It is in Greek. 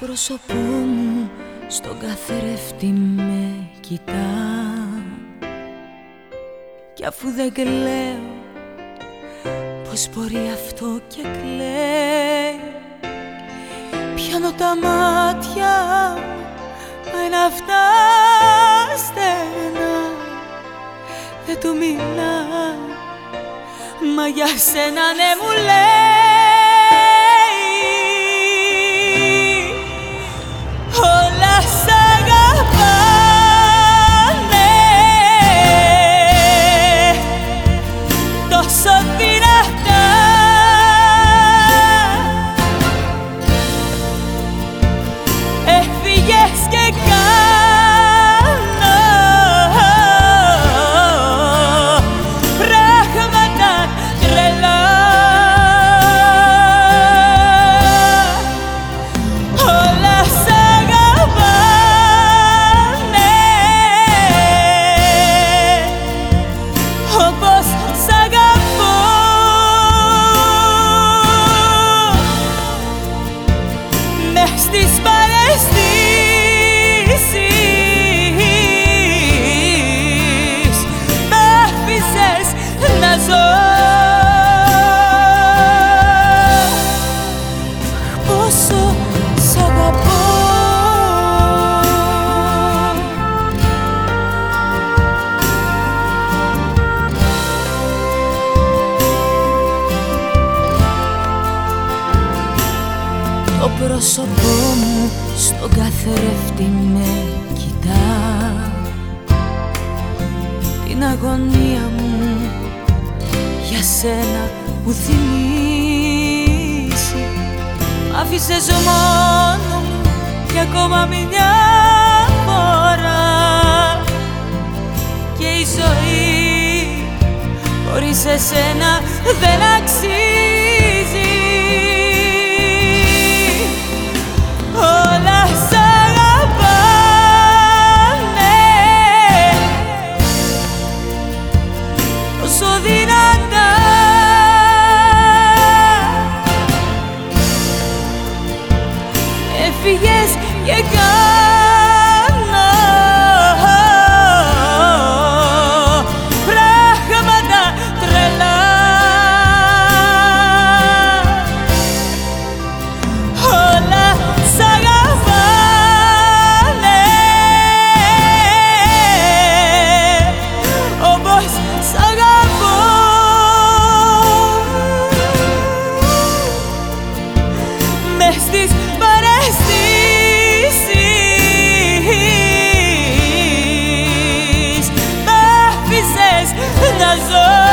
πρόσωπό μου στον καθρέφτη με κοιτά. Κι αφού δεν κλαίω πως μπορεί αυτό και κλαίει; Πιάνω τα μάτια μα είναι αυτά στενά Δεν του μιλά μα για σένα ναι μου λέει πρόσωπό μου στον καθρέφτη με κοιτά. Την αγωνία μου για σένα που θυμίσει. Άφησες μόνο μου και ακόμα μια φορά. Και η ζωή χωρίς εσένα δεν αξίζει έφυγες και eyes